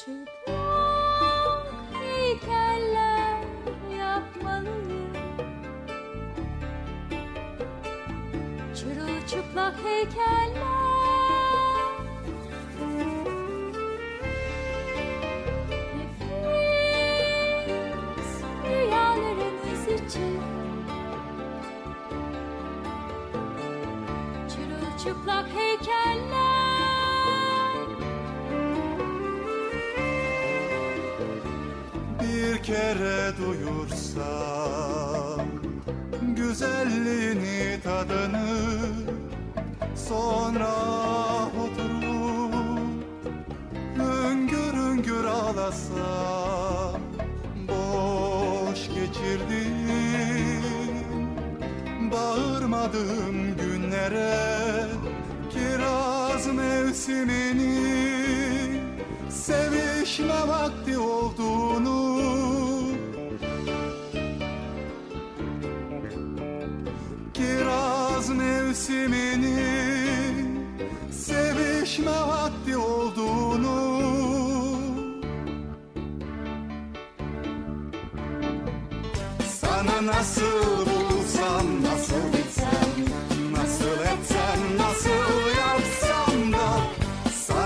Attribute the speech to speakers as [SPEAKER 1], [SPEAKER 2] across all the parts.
[SPEAKER 1] Çıplak heykeller yapmalıyım Çırılçıplak heykeller Nefis rüyalarınız için Çırılçıplak heykeller kere duyursam Güzelliğini tadını Sonra oturup Hüngür hüngür ağlasam Boş geçirdim. Bağırmadığım günlere Kiraz mevsimini Sevişme vakti o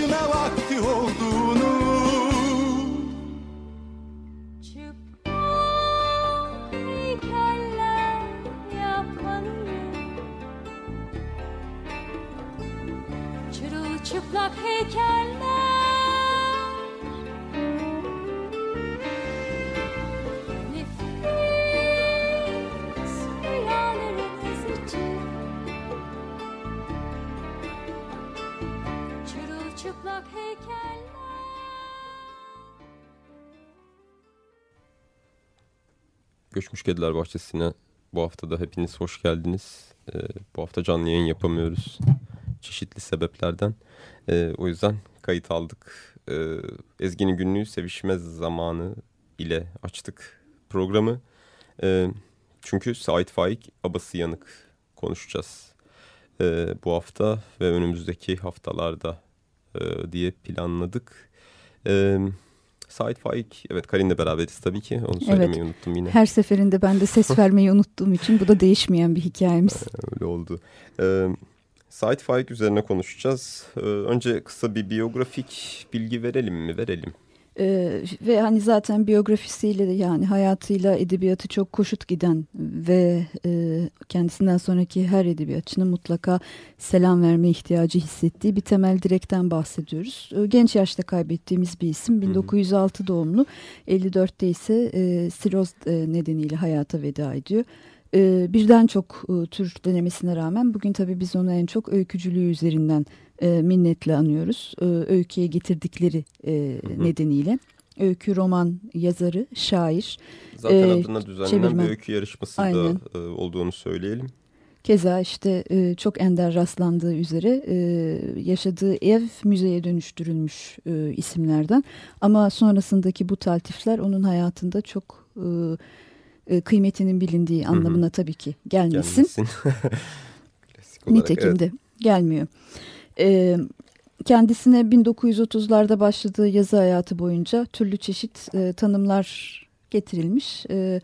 [SPEAKER 1] Sevişme vakti olduğunu.
[SPEAKER 2] Çıplak heykeller Nefis
[SPEAKER 3] Göçmüş Kediler Bahçesi'ne bu hafta da hepiniz hoş geldiniz. Ee, bu hafta canlı yayın yapamıyoruz çeşitli sebeplerden. E, o yüzden kayıt aldık. E, Ezgi'nin günlüğü sevişmez zamanı ile açtık programı. E, çünkü Sait Faik abası yanık konuşacağız. E, bu hafta ve önümüzdeki haftalarda e, diye planladık. Evet. Sait Faik, evet Karin'le beraberiz tabii ki. Onu söylemeyi evet, unuttum yine.
[SPEAKER 4] Her seferinde ben de ses vermeyi unuttuğum için bu da değişmeyen bir hikayemiz.
[SPEAKER 3] Öyle oldu. Ee, Sait Faik üzerine konuşacağız. Ee, önce kısa bir biyografik bilgi verelim mi? Verelim.
[SPEAKER 4] Ee, ve hani zaten biyografisiyle de yani hayatıyla edebiyatı çok koşut giden ve e, kendisinden sonraki her edebiyatçının mutlaka selam verme ihtiyacı hissettiği bir temel direkten bahsediyoruz. Ee, genç yaşta kaybettiğimiz bir isim 1906 doğumlu 54'te ise e, siroz e, nedeniyle hayata veda ediyor. E, birden çok e, tür denemesine rağmen bugün tabii biz onu en çok öykücülüğü üzerinden e, minnetle anıyoruz. E, öyküye getirdikleri e,
[SPEAKER 3] hı.
[SPEAKER 4] nedeniyle. Öykü roman yazarı, şair.
[SPEAKER 3] Zaten
[SPEAKER 4] Ee,
[SPEAKER 3] adına düzenlenen
[SPEAKER 4] çevirmen.
[SPEAKER 3] bir öykü yarışması
[SPEAKER 4] Aynen.
[SPEAKER 3] da e, olduğunu söyleyelim.
[SPEAKER 4] Keza işte e, çok ender rastlandığı üzere e, yaşadığı ev müzeye dönüştürülmüş e, isimlerden. Ama sonrasındaki bu taltifler onun hayatında çok e, e, kıymetinin bilindiği anlamına tabii ki gelmesin.
[SPEAKER 3] Gelmesin.
[SPEAKER 4] Nitekim
[SPEAKER 3] evet.
[SPEAKER 4] de gelmiyor. Ee, kendisine 1930'larda başladığı yazı hayatı boyunca türlü çeşit e, tanımlar getirilmiş. E,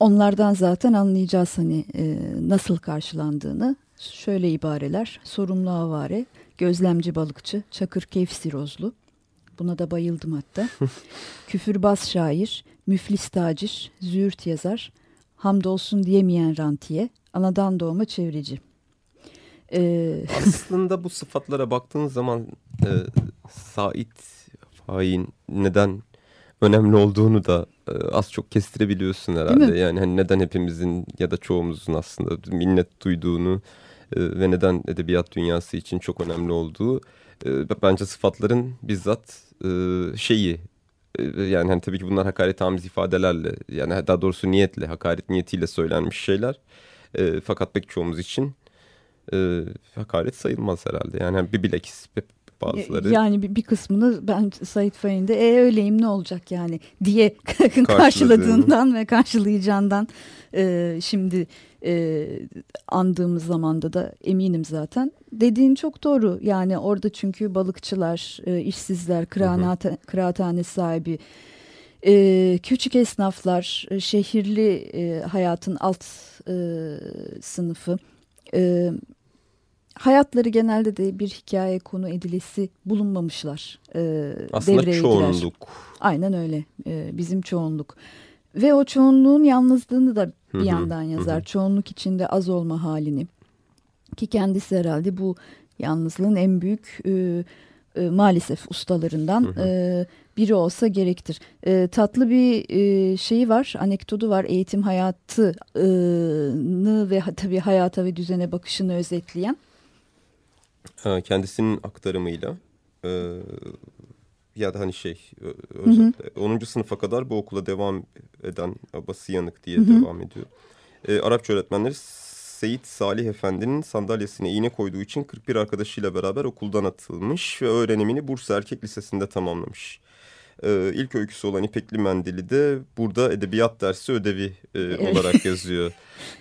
[SPEAKER 4] onlardan zaten anlayacağız hani e, nasıl karşılandığını. Şöyle ibareler, sorumlu avare, gözlemci balıkçı, çakır keyif sirozlu. Buna da bayıldım hatta. Küfürbaz şair, müflis tacir, züğürt yazar, hamdolsun diyemeyen rantiye, anadan doğma çevreci. Ee,
[SPEAKER 3] Aslında bu sıfatlara baktığın zaman e, Sait Fahin neden önemli olduğunu da e, az çok kestirebiliyorsun herhalde. Yani hani neden hepimizin ya da çoğumuzun aslında minnet duyduğunu e, ve neden edebiyat dünyası için çok önemli olduğu e, bence sıfatların bizzat e, şeyi e, yani hani tabii ki bunlar hakaret amiz ifadelerle yani daha doğrusu niyetle hakaret niyetiyle söylenmiş şeyler. E, fakat pek çoğumuz için e, hakaret sayılmaz herhalde. Yani bir bilekis bazıları.
[SPEAKER 4] Yani bir, bir kısmını ben Said Fahin'de e öyleyim ne olacak yani? diye karşıladığından ve karşılayacağından e, şimdi e, andığımız zamanda da eminim zaten. Dediğin çok doğru. Yani orada çünkü balıkçılar, e, işsizler, kıraat, kıraathane sahibi, e, küçük esnaflar, e, şehirli e, hayatın alt e, sınıfı... E, hayatları genelde de bir hikaye konu edilesi bulunmamışlar. E,
[SPEAKER 3] aslında
[SPEAKER 4] devreye girer.
[SPEAKER 3] çoğunluk.
[SPEAKER 4] Aynen öyle. E, bizim çoğunluk. Ve o çoğunluğun yalnızlığını da bir
[SPEAKER 3] Hı hı,
[SPEAKER 4] yandan yazar.
[SPEAKER 3] hı.
[SPEAKER 4] Çoğunluk içinde az olma halini. Ki kendisi herhalde bu yalnızlığın en büyük e, e, maalesef ustalarından
[SPEAKER 3] Hı hı.
[SPEAKER 4] e, biri olsa gerektir. E, tatlı bir e, şeyi var, anekdotu var. Eğitim hayatını ve ha- tabii hayata ve düzene bakışını özetleyen.
[SPEAKER 3] Ha, kendisinin aktarımıyla e, ya da hani şey özetle 10. sınıfa kadar bu okula devam eden babası yanık diye devam ediyor. E, Arapça öğretmenleri Seyit Salih Efendi'nin sandalyesine iğne koyduğu için 41 arkadaşıyla beraber okuldan atılmış ve öğrenimini Bursa Erkek Lisesi'nde tamamlamış. E, ilk öyküsü olan İpekli Mendili de burada edebiyat dersi ödevi e, olarak yazıyor.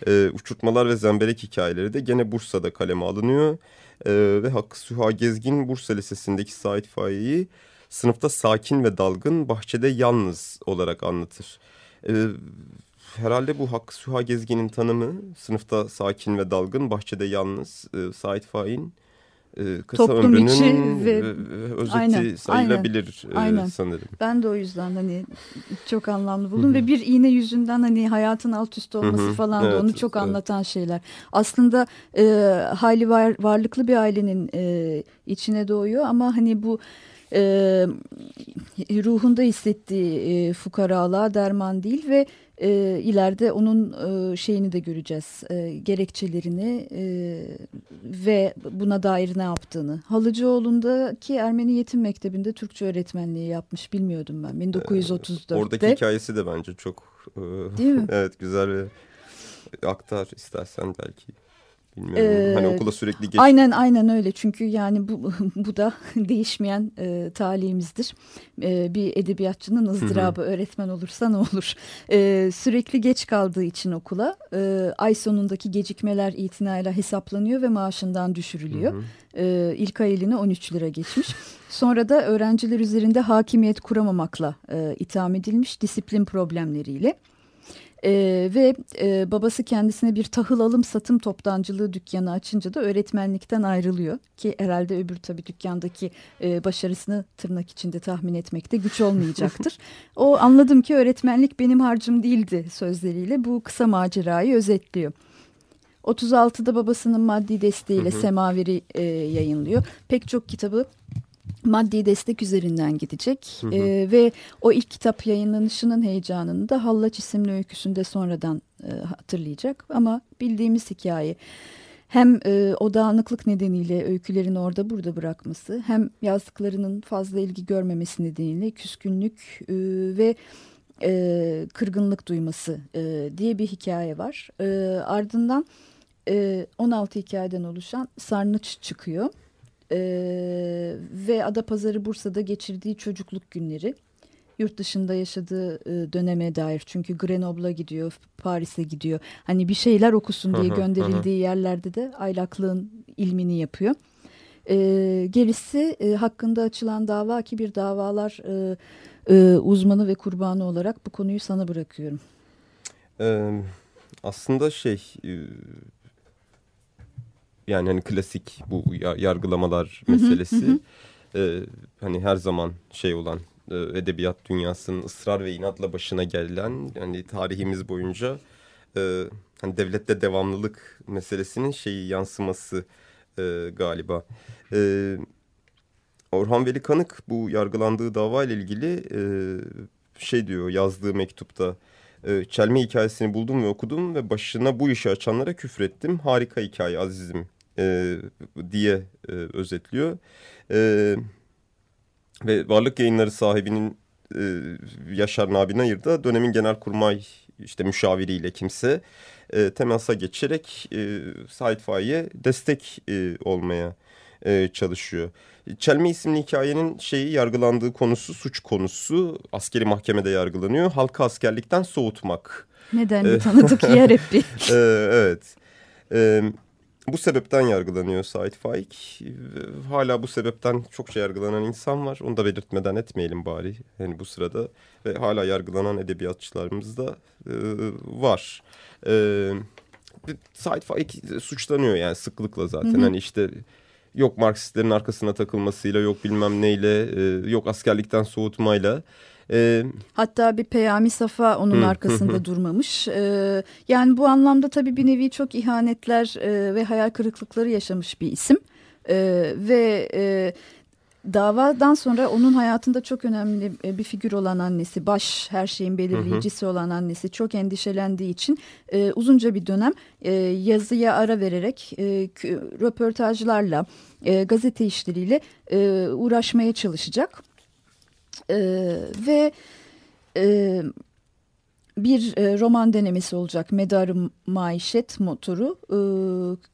[SPEAKER 3] E, uçurtmalar ve zemberek hikayeleri de gene Bursa'da kaleme alınıyor. E, ve Hakkı Süha Gezgin Bursa Lisesi'ndeki Sait Faik'i sınıfta sakin ve dalgın, bahçede yalnız olarak anlatır. E, herhalde bu Hakkı Süha Gezgin'in tanımı sınıfta sakin ve dalgın, bahçede yalnız e, Sait Faik'in e, kısa
[SPEAKER 4] Toplum
[SPEAKER 3] ömrünün
[SPEAKER 4] içi ve-
[SPEAKER 3] özeti
[SPEAKER 4] Aynen,
[SPEAKER 3] sayılabilir e,
[SPEAKER 4] aynen.
[SPEAKER 3] sanırım.
[SPEAKER 4] Ben de o yüzden hani çok anlamlı buldum ve bir iğne yüzünden hani hayatın alt üst olması
[SPEAKER 3] Hı hı,
[SPEAKER 4] falan da
[SPEAKER 3] evet,
[SPEAKER 4] onu çok
[SPEAKER 3] evet.
[SPEAKER 4] anlatan şeyler. Aslında e, hali var, varlıklı bir ailenin e, içine doğuyor ama hani bu e, ruhunda hissettiği e, fukaralığa derman değil ve e, ileride onun e, şeyini de göreceğiz. E, gerekçelerini e, ve buna dair ne yaptığını. Halıcıoğlu'ndaki Ermeni Yetim Mektebi'nde Türkçe öğretmenliği yapmış. Bilmiyordum ben 1934'te.
[SPEAKER 3] Oradaki hikayesi de bence çok e,
[SPEAKER 4] Değil mi?
[SPEAKER 3] evet güzel ve aktar istersen belki. Bilmiyorum.
[SPEAKER 4] Ee,
[SPEAKER 3] hani okula sürekli geç.
[SPEAKER 4] Aynen aynen öyle çünkü yani bu bu da değişmeyen e, talihimizdir. E, bir edebiyatçının ızdırabı öğretmen olursa ne olur? E, sürekli geç kaldığı için okula e, ay sonundaki gecikmeler itinayla hesaplanıyor ve maaşından düşürülüyor. E, ilk ay eline 13 lira geçmiş. Sonra da öğrenciler üzerinde hakimiyet kuramamakla e, itham edilmiş disiplin problemleriyle. E, ve e, babası kendisine bir tahıl alım satım toptancılığı dükkanı açınca da öğretmenlikten ayrılıyor. Ki herhalde öbür tabii dükkandaki e, başarısını tırnak içinde tahmin etmekte güç olmayacaktır. o anladım ki öğretmenlik benim harcım değildi sözleriyle bu kısa macerayı özetliyor. 36'da babasının maddi desteğiyle Semaveri e, yayınlıyor. Pek çok kitabı maddi destek üzerinden gidecek
[SPEAKER 3] Hı hı.
[SPEAKER 4] E, ve o ilk kitap yayınlanışının heyecanını da Hallaç isimli öyküsünde sonradan e, hatırlayacak ama bildiğimiz hikaye hem e, o dağınıklık nedeniyle öykülerini orada burada bırakması hem yazdıklarının fazla ilgi görmemesi nedeniyle küskünlük e, ve e, kırgınlık duyması e, diye bir hikaye var. E, ardından e, 16 hikayeden oluşan Sarnıç çıkıyor. E, ve Adapazarı Bursa'da geçirdiği çocukluk günleri. Yurt dışında yaşadığı e, döneme dair. Çünkü Grenoble'a gidiyor, Paris'e gidiyor. Hani bir şeyler okusun diye gönderildiği yerlerde de aylaklığın ilmini yapıyor. E, gerisi e, hakkında açılan dava ki bir davalar e, e, uzmanı ve kurbanı olarak bu konuyu sana bırakıyorum.
[SPEAKER 3] Ee, aslında şey yani hani klasik bu ya- yargılamalar meselesi. e, hani her zaman şey olan e, edebiyat dünyasının ısrar ve inatla başına gelen yani tarihimiz boyunca e, hani devlette devamlılık meselesinin şeyi yansıması e, galiba. E, Orhan Veli Kanık bu yargılandığı dava ile ilgili e, şey diyor yazdığı mektupta e, çelme hikayesini buldum ve okudum ve başına bu işi açanlara küfrettim. Harika hikaye azizim e, diye e, özetliyor. E, ve Varlık Yayınları sahibinin e, Yaşar Nabi Nayır da dönemin genelkurmay işte müşaviriyle kimse e, temasa geçerek e, Said Faik'e destek e, olmaya e, çalışıyor. Çelme isimli hikayenin şeyi yargılandığı konusu suç konusu askeri mahkemede yargılanıyor. Halka askerlikten soğutmak.
[SPEAKER 4] Neden
[SPEAKER 3] E,
[SPEAKER 4] tanıdık yer hep bir.
[SPEAKER 3] Ee, evet. Ee, bu sebepten yargılanıyor Sait Faik. Hala bu sebepten çokça yargılanan insan var. Onu da belirtmeden etmeyelim bari. Yani bu sırada ve hala yargılanan edebiyatçılarımız da e, var. Ee, Sait Faik suçlanıyor yani sıklıkla zaten.
[SPEAKER 4] Hı hı.
[SPEAKER 3] Hani işte yok Marksistlerin arkasına takılmasıyla yok bilmem neyle e, yok askerlikten soğutmayla. Ee,
[SPEAKER 4] Hatta bir Peyami Safa onun
[SPEAKER 3] Hı,
[SPEAKER 4] arkasında durmamış. Ee, yani bu anlamda tabii bir nevi çok ihanetler e, ve hayal kırıklıkları yaşamış bir isim. Ee, ve e, davadan sonra onun hayatında çok önemli e, bir figür olan annesi, baş her şeyin belirleyicisi olan annesi çok endişelendiği için e, uzunca bir dönem e, yazıya ara vererek e, röportajlarla, e, gazete işleriyle e, uğraşmaya çalışacak. E, ve e, bir e, roman denemesi olacak Medarı Maişet motoru e,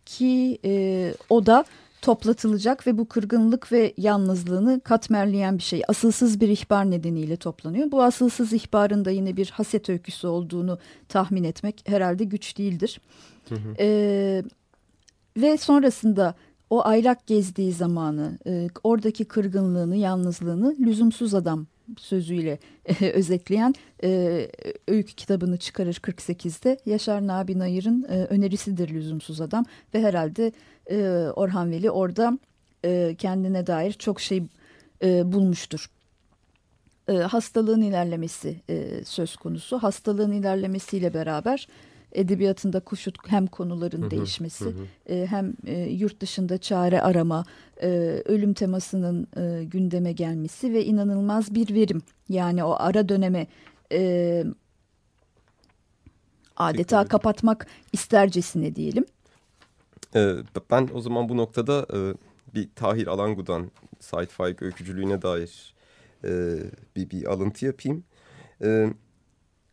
[SPEAKER 4] ki e, o da toplatılacak ve bu kırgınlık ve yalnızlığını katmerleyen bir şey. Asılsız bir ihbar nedeniyle toplanıyor. Bu asılsız ihbarın da yine bir haset öyküsü olduğunu tahmin etmek herhalde güç değildir. E, ve sonrasında o aylak gezdiği zamanı, e, oradaki kırgınlığını, yalnızlığını lüzumsuz adam sözüyle e, özetleyen e, öykü kitabını çıkarır 48'de. Yaşar Nabi Nayır'ın e, önerisidir lüzumsuz adam ve herhalde e, Orhan Veli orada e, kendine dair çok şey e, bulmuştur. E, hastalığın ilerlemesi e, söz konusu. Hastalığın ilerlemesiyle beraber edebiyatında kuşut hem konuların değişmesi e, hem e, yurt dışında çare arama, e, ölüm temasının e, gündeme gelmesi ve inanılmaz bir verim. Yani o ara döneme e, adeta kapatmak istercesine diyelim.
[SPEAKER 3] Ee, ben o zaman bu noktada e, bir Tahir Alangu'dan Sait Faik öykücülüğüne dair e, bir, bir alıntı yapayım. E,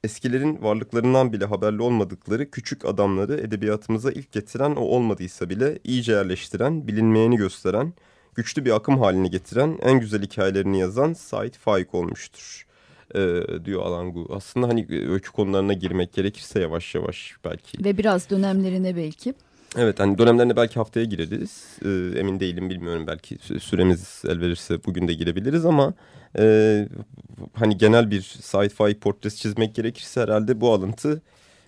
[SPEAKER 3] eskilerin varlıklarından bile haberli olmadıkları küçük adamları edebiyatımıza ilk getiren o olmadıysa bile iyice yerleştiren, bilinmeyeni gösteren, güçlü bir akım haline getiren, en güzel hikayelerini yazan Sait Faik olmuştur. e, diyor Alangu. Aslında hani öykü konularına girmek gerekirse yavaş yavaş belki.
[SPEAKER 4] Ve biraz dönemlerine belki.
[SPEAKER 3] Evet hani dönemlerine belki haftaya gireriz. Ee, emin değilim bilmiyorum belki süremiz el verirse bugün de girebiliriz ama e, hani genel bir sci-fi portresi çizmek gerekirse herhalde bu alıntı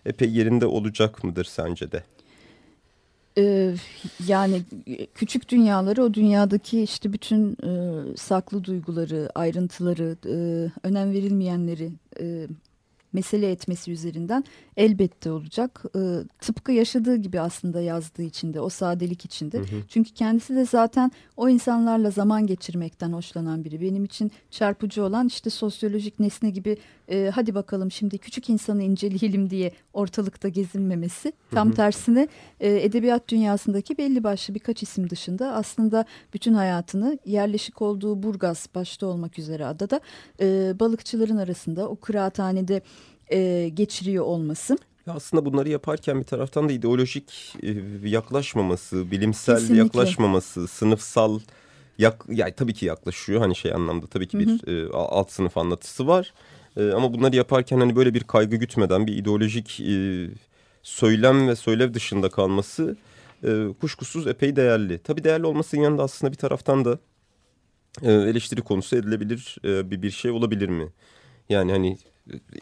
[SPEAKER 3] epey yerinde olacak mıdır sence de?
[SPEAKER 4] Ee, yani küçük dünyaları o dünyadaki işte bütün e, saklı duyguları, ayrıntıları, e, önem verilmeyenleri e, mesele etmesi üzerinden elbette olacak. E, tıpkı yaşadığı gibi aslında yazdığı içinde, o sadelik içinde. Hı hı. Çünkü kendisi de zaten o insanlarla zaman geçirmekten hoşlanan biri. Benim için çarpıcı olan işte sosyolojik nesne gibi e, hadi bakalım şimdi küçük insanı inceleyelim diye ortalıkta gezinmemesi. Tam hı hı. tersine e, edebiyat dünyasındaki belli başlı birkaç isim dışında aslında bütün hayatını yerleşik olduğu Burgaz başta olmak üzere adada e, balıkçıların arasında o kıraathanede e, geçiriyor olması.
[SPEAKER 3] Aslında bunları yaparken bir taraftan da ideolojik e, yaklaşmaması, bilimsel Kesinlikle. yaklaşmaması, sınıfsal yak, yani tabii ki yaklaşıyor hani şey anlamda tabii ki bir hı hı. E, alt sınıf anlatısı var. E, ama bunları yaparken hani böyle bir kaygı gütmeden bir ideolojik e, söylem ve söylev dışında kalması e, kuşkusuz epey değerli. Tabii değerli olmasının yanında aslında bir taraftan da e, eleştiri konusu edilebilir e, bir bir şey olabilir mi? Yani hani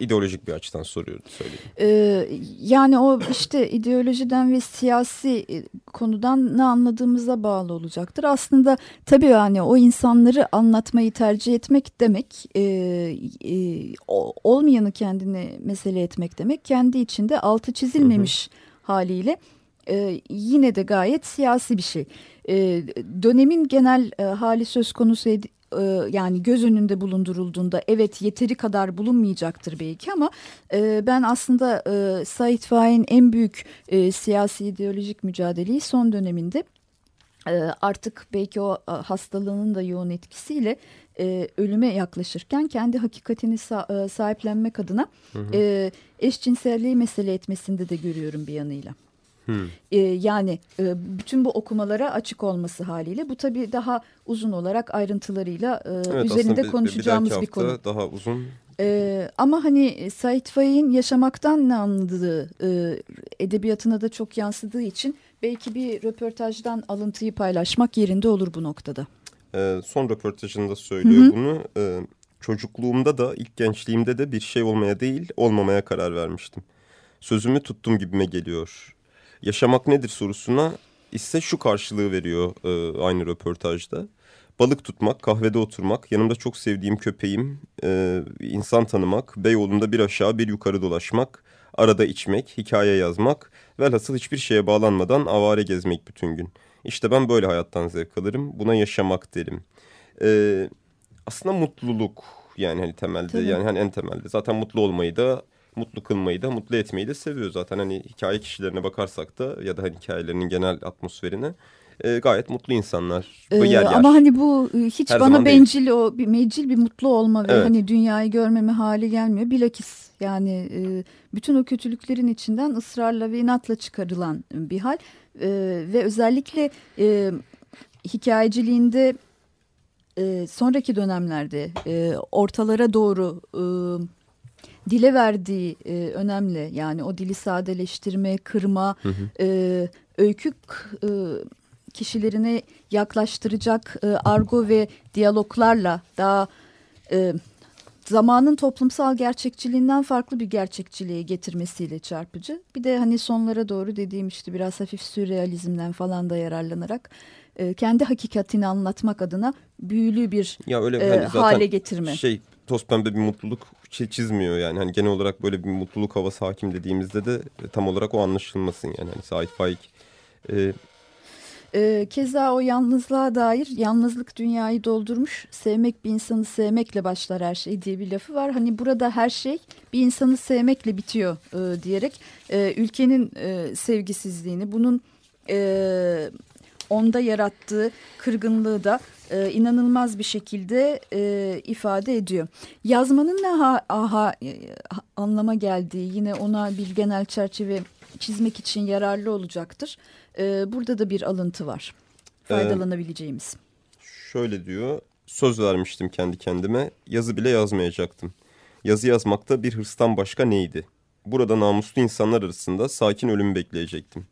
[SPEAKER 3] ideolojik bir açıdan soruyorum söyleyeyim.
[SPEAKER 4] Ee, yani o işte ideolojiden ve siyasi e, konudan ne anladığımıza bağlı olacaktır. Aslında tabii yani o insanları anlatmayı tercih etmek demek e, e, olmayanı kendine mesele etmek demek kendi içinde altı çizilmemiş hı hı. haliyle e, yine de gayet siyasi bir şey. E, dönemin genel e, hali söz konusu e, yani göz önünde bulundurulduğunda evet yeteri kadar bulunmayacaktır belki ama e, ben aslında e, Said Faik'in en büyük e, siyasi ideolojik mücadeleyi son döneminde artık belki o hastalığının da yoğun etkisiyle e, ölüme yaklaşırken kendi hakikatini sa sahiplenmek adına hı hı. E, eşcinselliği mesele etmesinde de görüyorum bir yanıyla. Hmm. E, yani e, bütün bu okumalara açık olması haliyle bu tabii daha uzun olarak ayrıntılarıyla e, evet, üzerinde bir, konuşacağımız bir, bir konu.
[SPEAKER 3] Daha uzun.
[SPEAKER 4] E, ama hani Said Faik'in yaşamaktan ne anladığı e, edebiyatına da çok yansıdığı için belki bir röportajdan alıntıyı paylaşmak yerinde olur bu noktada.
[SPEAKER 3] E, son röportajında söylüyor Hı -hı. bunu. E, çocukluğumda da ilk gençliğimde de bir şey olmaya değil olmamaya karar vermiştim. Sözümü tuttum gibime geliyor yaşamak nedir sorusuna ise şu karşılığı veriyor e, aynı röportajda. Balık tutmak, kahvede oturmak, yanımda çok sevdiğim köpeğim, e, insan tanımak, Beyoğlu'nda bir aşağı bir yukarı dolaşmak, arada içmek, hikaye yazmak, velhasıl hiçbir şeye bağlanmadan avare gezmek bütün gün. İşte ben böyle hayattan zevk alırım, buna yaşamak derim. E, aslında mutluluk yani hani temelde Tabii. yani hani en temelde zaten mutlu olmayı da mutlu kılmayı da mutlu etmeyi de seviyor zaten. Hani hikaye kişilerine bakarsak da ya da hani hikayelerinin genel atmosferine e, gayet mutlu insanlar.
[SPEAKER 4] Ee, yer yer. Ama hani bu e, hiç Her bana bencil değil. o bir mecil bir mutlu olma ve evet. hani dünyayı görmeme hali gelmiyor. Bilakis yani e, bütün o kötülüklerin içinden ısrarla ve inatla çıkarılan bir hal. E, ve özellikle e, hikayeciliğinde e, sonraki dönemlerde e, ortalara doğru e, dile verdiği e, önemli. Yani o dili sadeleştirme, kırma, hı hı. E, öykü e, kişilerine yaklaştıracak e, argo ve diyaloglarla daha e, zamanın toplumsal gerçekçiliğinden farklı bir gerçekçiliğe getirmesiyle çarpıcı. Bir de hani sonlara doğru dediğim işte biraz hafif sürrealizmden falan da yararlanarak e, kendi hakikatini anlatmak adına büyülü bir ya öyle, e, hani hale getirme.
[SPEAKER 3] Şey toz pembe bir mutluluk çizmiyor yani. Hani genel olarak böyle bir mutluluk havası hakim dediğimizde de e, tam olarak o anlaşılmasın yani. Hani Sait Faik
[SPEAKER 4] e, e, keza o yalnızlığa dair yalnızlık dünyayı doldurmuş sevmek bir insanı sevmekle başlar her şey diye bir lafı var. Hani burada her şey bir insanı sevmekle bitiyor e, diyerek e, ülkenin e, sevgisizliğini bunun e, onda yarattığı kırgınlığı da e, inanılmaz bir şekilde e, ifade ediyor. Yazmanın ne ha, aha, e, anlama geldiği yine ona bir genel çerçeve çizmek için yararlı olacaktır. E, burada da bir alıntı var faydalanabileceğimiz.
[SPEAKER 3] Ee, şöyle diyor söz vermiştim kendi kendime yazı bile yazmayacaktım. Yazı yazmakta bir hırstan başka neydi? Burada namuslu insanlar arasında sakin ölümü bekleyecektim.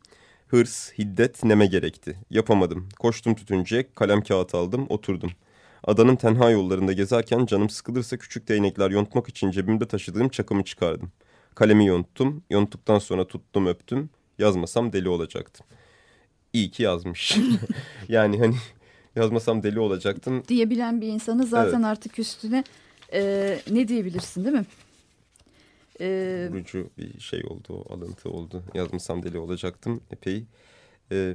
[SPEAKER 3] Hırs, hiddet neme gerekti. Yapamadım. Koştum tütüncüye, kalem kağıt aldım, oturdum. Adanın tenha yollarında gezerken canım sıkılırsa küçük değnekler yontmak için cebimde taşıdığım çakımı çıkardım. Kalemi yonttum, yonttuktan sonra tuttum öptüm. Yazmasam deli olacaktım. İyi ki yazmış. yani hani yazmasam deli olacaktım.
[SPEAKER 4] Diyebilen bir insanı zaten
[SPEAKER 3] Evet.
[SPEAKER 4] artık üstüne e, ne diyebilirsin değil mi? E,
[SPEAKER 3] vurucu bir şey oldu, alıntı oldu. Yazmasam deli olacaktım epey. Ee,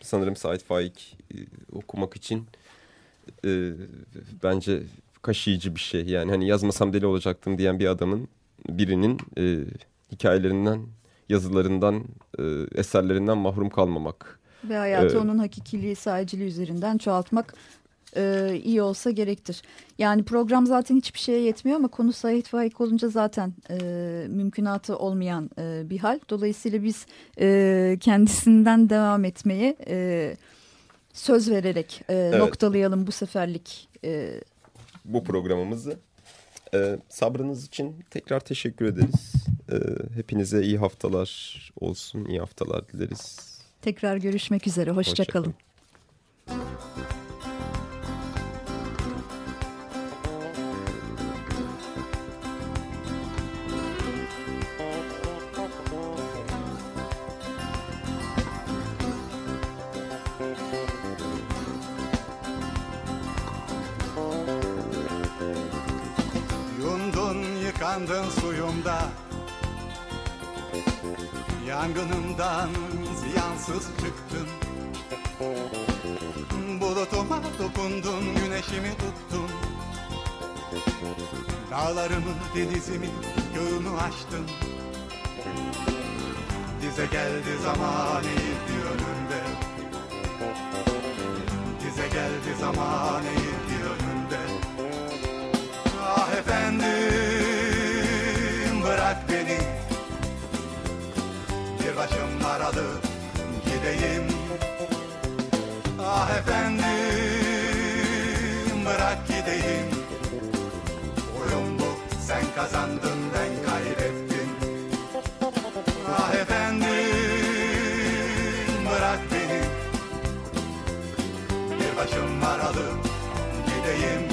[SPEAKER 3] sanırım Sait Faik e, okumak için e, bence kaşıyıcı bir şey. Yani hani yazmasam deli olacaktım diyen bir adamın birinin e, hikayelerinden, yazılarından, e, eserlerinden mahrum kalmamak.
[SPEAKER 4] ve hayatı
[SPEAKER 3] Evet.
[SPEAKER 4] onun hakikiliği, sahiciliği üzerinden çoğaltmak e, iyi olsa gerektir. Yani program zaten hiçbir şeye yetmiyor ama konu Sait Faik olunca zaten e, mümkünatı olmayan e, bir hal. Dolayısıyla biz e, kendisinden devam etmeye e, söz vererek e, noktalayalım bu seferlik e,
[SPEAKER 3] bu programımızı. Ee, sabrınız için tekrar teşekkür ederiz. Ee, hepinize iyi haftalar olsun, iyi haftalar dileriz.
[SPEAKER 4] Tekrar görüşmek üzere. Hoşçakalın.
[SPEAKER 3] Hoşça kalın.
[SPEAKER 1] Yıkandın suyumda. Yangınımdan ziyansız çıktın. Bulutuma dokundun güneşimi tuttun. Dağlarımı denizimi göğümü açtın. Dize geldi zaman eğildi önünde Dize geldi zaman eğildi önünde Ah efendim başım aralı gideyim. Ah efendim bırak gideyim. Oyun bu sen kazandın ben kaybettim. Ah efendim bırak beni. Bir başım aralı gideyim.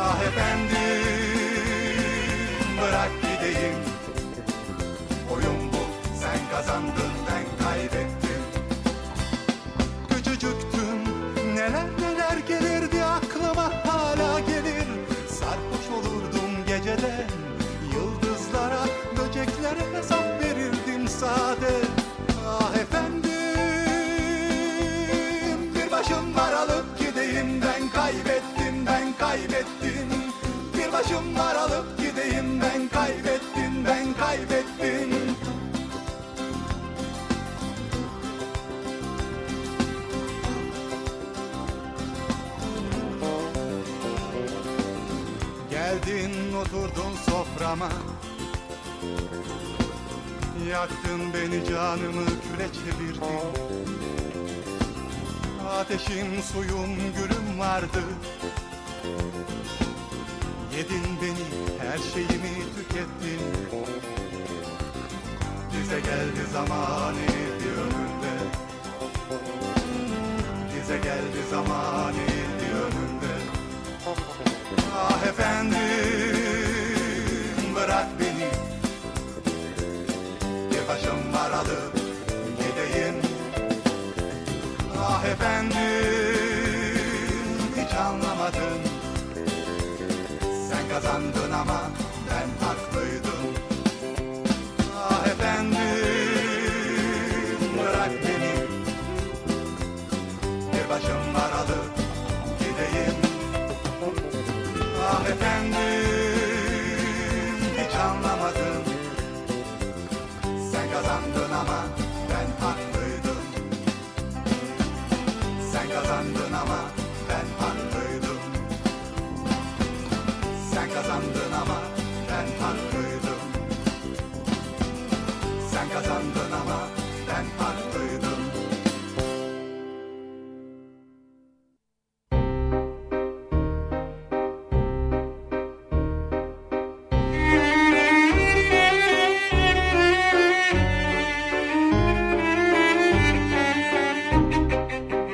[SPEAKER 1] Ah efendim kazandın ben kaybettim. Küçücüktüm neler neler gelirdi aklıma hala gelir. Sarhoş olurdum geceden Yıldızlara böceklere hesap verirdim sade. Ah efendim bir başım var alıp gideyim ben kaybettim ben kaybettim. Bir başım var alıp gideyim ben kaybettim ben kaybettim Geldin oturdun soframa. Yaktın beni canımı küle çevirdin. Ateşim suyum gülüm vardı. Yedin beni her şeyimi tükettin. Bize geldi zaman eğildi önünde Bize geldi zaman Ah efendim bırak beni. Bir başım var alıp gideyim. Ah efendim hiç anlamadım. Sen kazandın ama